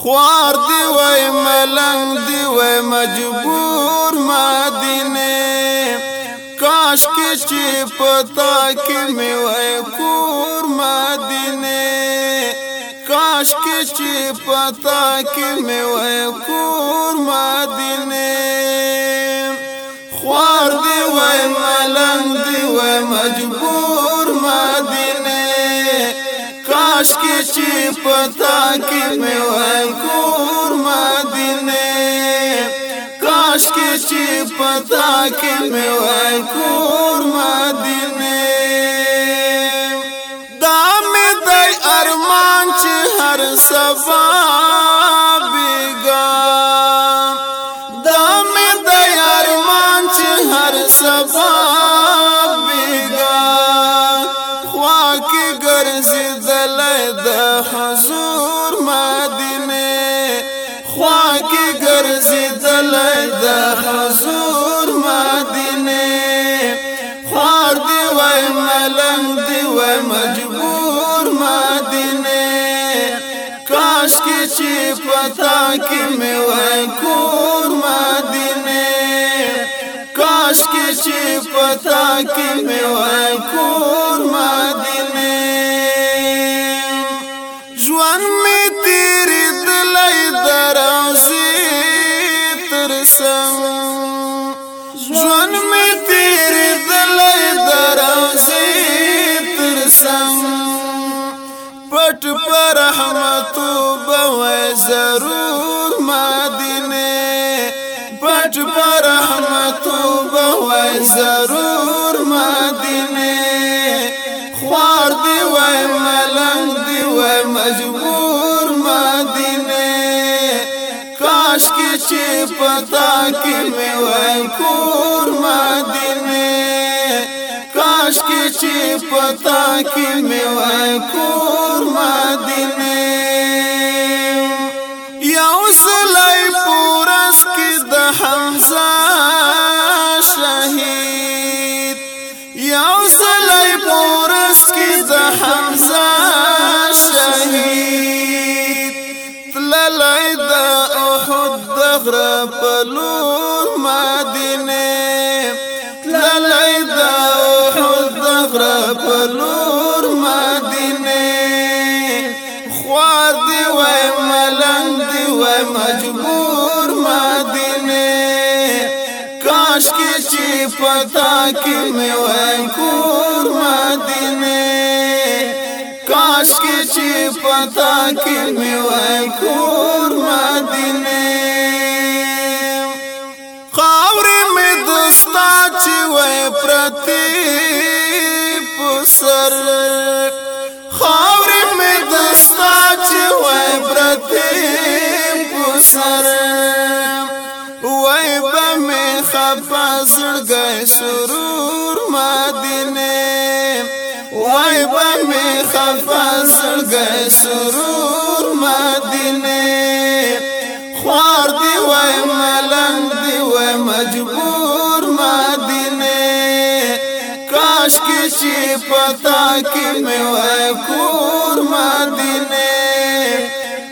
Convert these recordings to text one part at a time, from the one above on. خوار دی وای ملنګ دی وای مجبور مدینه کاش کې چې پتا کې مې وای کور مدینه کاش کې چې پتا کې مې وای کور مدینه خوار دی وای ملنګ دی وای مجبور کاش کې چې پتا کې مې وای کور مدینه کاش کې چې پتا کې مې وای کور مدینه دا مې د ارمان چې هر سبا مجبور مدینه کاش کی چې پتا کې مې وای کور مدینه کاش کی چې پتا کې مې وای کور مدینه ژوند رحمت بو ضرور مدینه پټ پر رحمت بو ضرور مدینه خوار دی و ملنګ دی و مجبور مدینه کاش کې چې پتا کې مې و کور مدینه کاش کې چې پتا کې مې و کور یو سلی پورس کی زحمزا شهید تللی دا احد دغر پلور مدینه تللی دا احد دغر پلور مدینه خوار دی وی ملنگ دی وی مجبور مدینه پتا کی میں وای کور مدینے کاش کی چې پتا کی میں وای کور مدینے خاور می دستا چې وای پرتی پسر خاور می دستا چې وای پرتی پسر خپاسړ گئے سرور مدینه وای به می خپاسړ گئے سرور مدینه خوار دی وای ملنګ دی وای مجبور مدینه کاش کی چی پتا کی می وای کور مدینه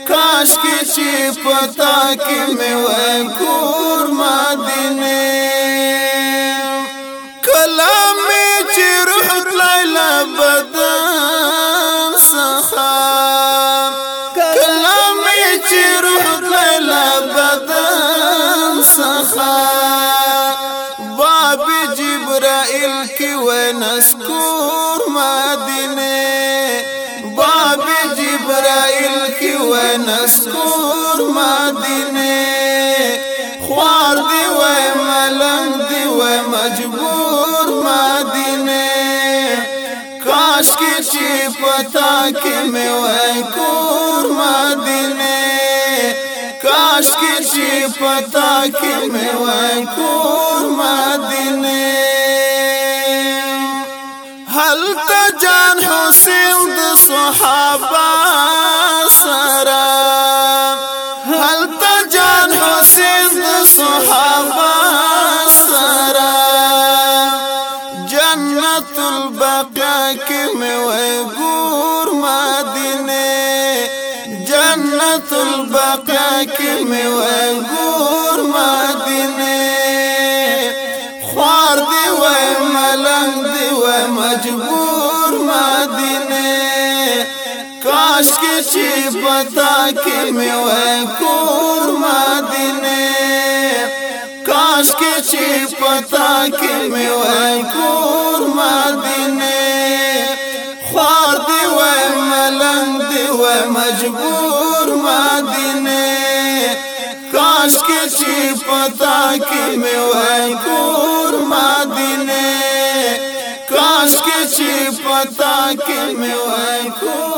کاش کی چی پتا کی می وای کور مدینه کلا بدن سخا کلا می چروح کلا بدن سخا باب جبرائیل کی ونسکور مدینه باب جبرائیل کی ونسکور مدینه خوار دی و ملنگ دی و مجبور کاش کی چی پتا کی میں وے کور مدینے کاش کی چی پتا کی میں وے کور مدینے حل تا جان حسین د صحابہ جنت البقا کې مې وګور مدینه خوار دی و ملنګ دی و مجبور مدینه کاش کې چې پتا کې مې وګور مدینه کاش کې چې پتا کې مې وګور مدینه خوار دی و ملنګ دی و مجبور مدینه کاش کې چې پتا کې مې وای کور مدینه کاش کې چې پتا کې مې وای کور